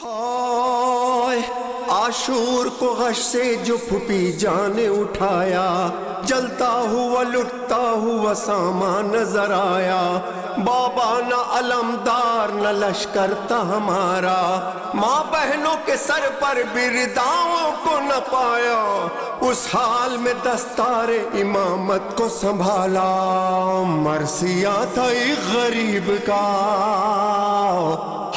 ہائے آشور کو غش سے جو پھپی جان اٹھایا، جلتا ہوا، لٹتا ہوا سامان نظر آیا۔ بابا نہ علمدار نہ لشکر تھا ہمارا ماں بہنوں کے سر پر برداؤں کو نہ پایا، اس حال میں دستار امامت کو سنبھالا۔ مرثیہ تھا ایک غریب کا۔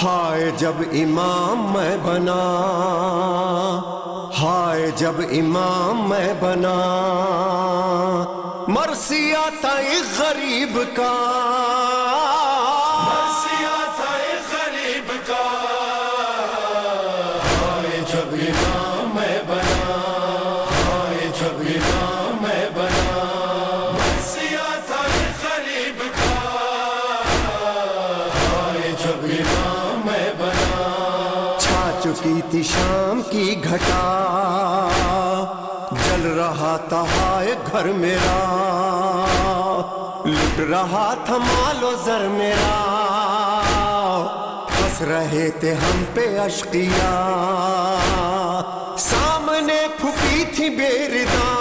ہائے جب امام میں بنا۔ ہائے جب امام میں بنا۔ مرثیہ تھا ایک غریب کا۔ میں بنا مرثیہ تھا کا جب امام میں بنا چھا چکی تھی شام کی گھٹا، جل رہا تھا ہائے گھر میرا، لٹ رہا تھا مال و زر میرا ہنس رہے تھے ہم پہ اشقیا سامنے پھپی تھی بیرداں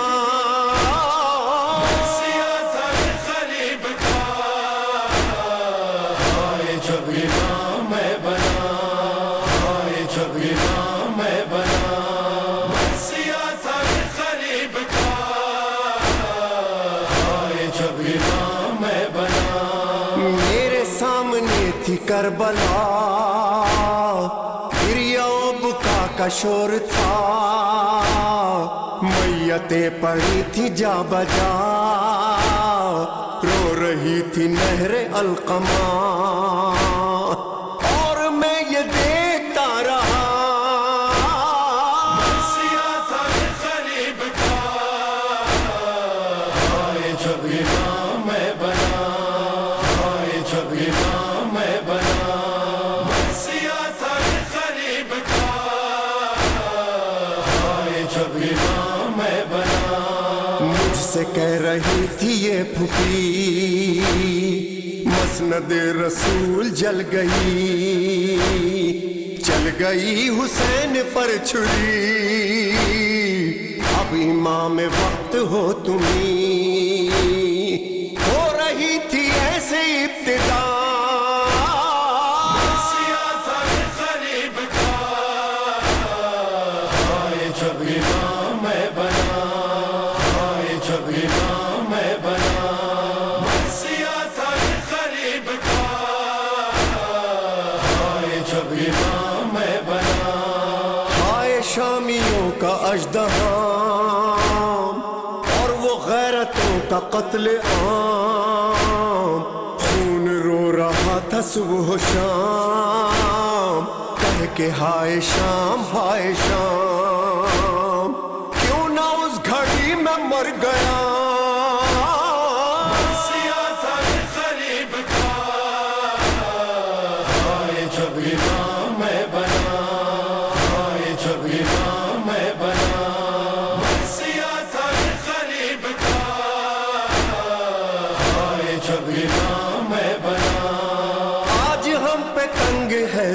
ہائے میں بنا مرثیہ تھا ایک کا جب امام میں بنا میرے سامنے تھی کربلا گریا بکا کا شور تھا۔ میتیں پڑی تھی جا بجا، رو رہی تھی نہر القما میں بنا جب امام میں بنا مرثیہ تھا کا جب امام میں بنا مجھ سے کہہ رہی تھی یہ پھپی مسند رسول جل گئی، چل گئی حسین پر چھری۔ اب امام وقت ہو تمہیں۔ جب امام میں بنا ہائے جب امام میں بنا۔ مرثیہ تھا ایک ہائے جب امام میں بنا۔ ہائے شامیوں کا اجدہام اور وہ غیرتوں کا قتل عام۔ خون رو رہا تھا صبح و شام، کہہ کے ہائے شام ہائے شام۔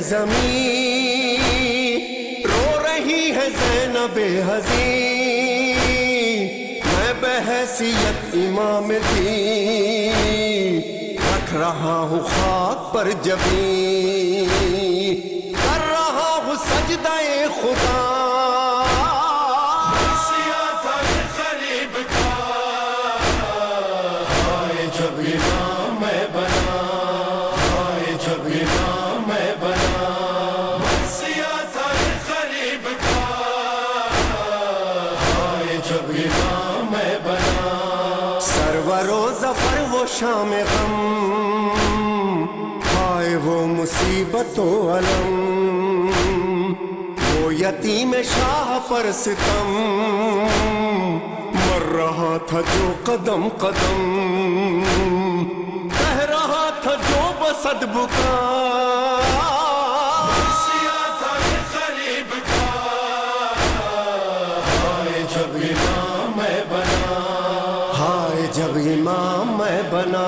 زمین۔ رو رہی ہے زینب حزین میں بحیثیت امام دی رکھ رہا ہوں خاک پر جبی کر رہا ہوں سجدہ خدا۔ وہ غم، آئے وہ مصیبت و علم۔ وہ یتیم شاہ پر ستم۔ مر رہا تھا جو قدم قدم۔ کہہ رہا تھا جو بسد بکا میں بنا